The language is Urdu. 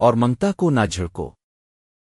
اور منگتا کو نہ جھڑکو۔